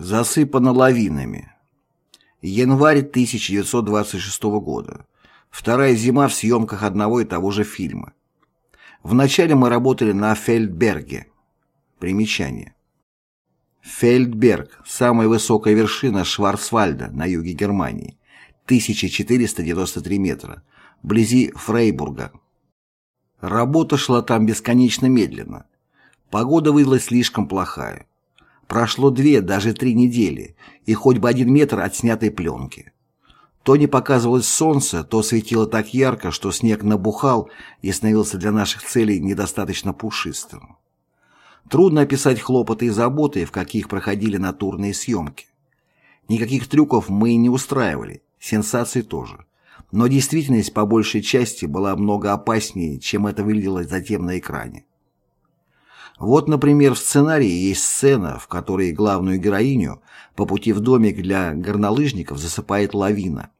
Засыпано лавинами. Январь 1926 года. Вторая зима в съемках одного и того же фильма. Вначале мы работали на Фельдберге. Примечание. Фельдберг – самая высокая вершина Шварцвальда на юге Германии, 1493 метра, вблизи Фрейбурга. Работа шла там бесконечно медленно. Погода выдалась слишком плохая. Прошло две, даже три недели, и хоть бы один метр от снятой пленки. То не показывалось солнце, то светило так ярко, что снег набухал и становился для наших целей недостаточно пушистым. Трудно описать хлопоты и заботы, в каких проходили натурные съемки. Никаких трюков мы не устраивали, сенсаций тоже. Но действительность по большей части была много опаснее, чем это выглядело затем на экране. Вот, например, в сценарии есть сцена, в которой главную героиню по пути в домик для горнолыжников засыпает лавина.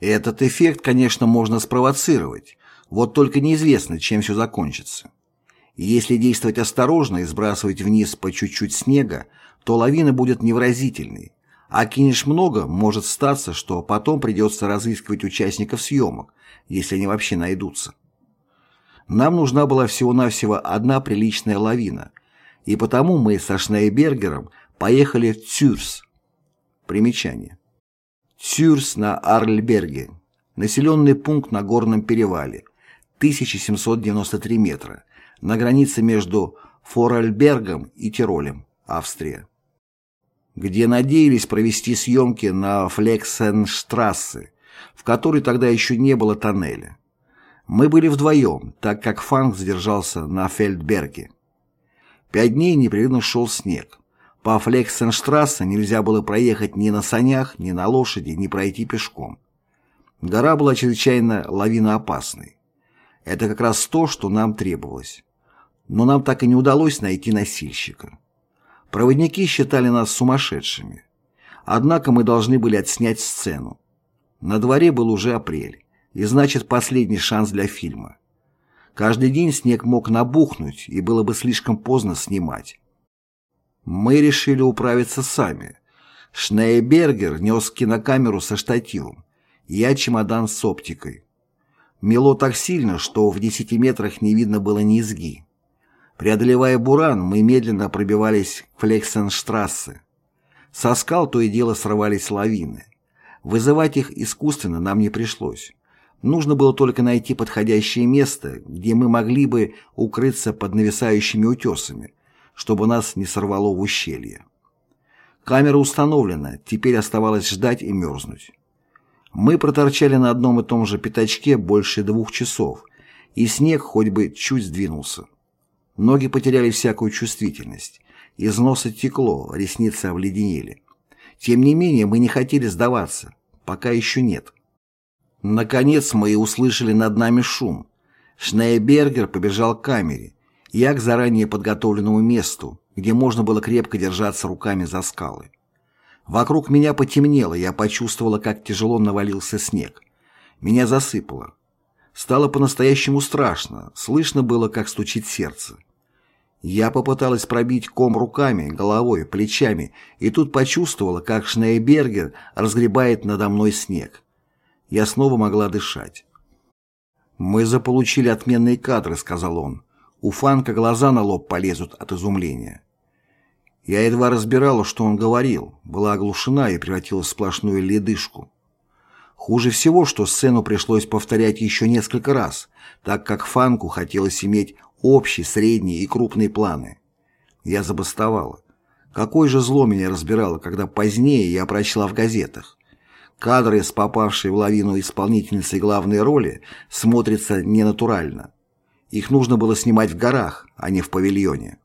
Этот эффект, конечно, можно спровоцировать, вот только неизвестно, чем все закончится. Если действовать осторожно и сбрасывать вниз по чуть-чуть снега, то лавина будет невразительной, а кинешь много, может статься, что потом придется разыскивать участников съемок, если они вообще найдутся. Нам нужна была всего-навсего одна приличная лавина, и потому мы со Шнейбергером поехали в Цюрс. Примечание. Цюрс на Арльберге. Населенный пункт на горном перевале. 1793 метра. На границе между Форальбергом и Тиролем, Австрия. Где надеялись провести съемки на Флексенштрассе, в которой тогда еще не было тоннеля. Мы были вдвоем, так как Фанк задержался на Фельдберге. Пять дней непрерывно шел снег. По Флексенштрассе нельзя было проехать ни на санях, ни на лошади, ни пройти пешком. Гора была чрезвычайно лавиноопасной. Это как раз то, что нам требовалось. Но нам так и не удалось найти носильщика. Проводники считали нас сумасшедшими. Однако мы должны были отснять сцену. На дворе был уже апрель и значит последний шанс для фильма. Каждый день снег мог набухнуть, и было бы слишком поздно снимать. Мы решили управиться сами. Шнейбергер нес кинокамеру со штативом, я чемодан с оптикой. Мело так сильно, что в десяти метрах не видно было низги. Преодолевая буран, мы медленно пробивались к Флексенштрассе. Со скал то и дело срывались лавины. Вызывать их искусственно нам не пришлось. Нужно было только найти подходящее место, где мы могли бы укрыться под нависающими утесами, чтобы нас не сорвало в ущелье. Камера установлена, теперь оставалось ждать и мерзнуть. Мы проторчали на одном и том же пятачке больше двух часов, и снег хоть бы чуть сдвинулся. Ноги потеряли всякую чувствительность, из носа текло, ресницы обледенели. Тем не менее, мы не хотели сдаваться, пока еще нет. Наконец мы и услышали над нами шум. Шнейбергер побежал к камере, я к заранее подготовленному месту, где можно было крепко держаться руками за скалы. Вокруг меня потемнело, я почувствовала, как тяжело навалился снег. Меня засыпало. Стало по-настоящему страшно, слышно было, как стучит сердце. Я попыталась пробить ком руками, головой, плечами, и тут почувствовала, как Шнейбергер разгребает надо мной снег я снова могла дышать. «Мы заполучили отменные кадры», — сказал он. У Фанка глаза на лоб полезут от изумления. Я едва разбирала, что он говорил, была оглушена и превратилась в сплошную ледышку. Хуже всего, что сцену пришлось повторять еще несколько раз, так как Фанку хотелось иметь общие, средние и крупные планы. Я забастовала. Какое же зло меня разбирало, когда позднее я прочла в газетах. Кадры с попавшей в лавину исполнительницей главной роли смотрятся ненатурально. Их нужно было снимать в горах, а не в павильоне.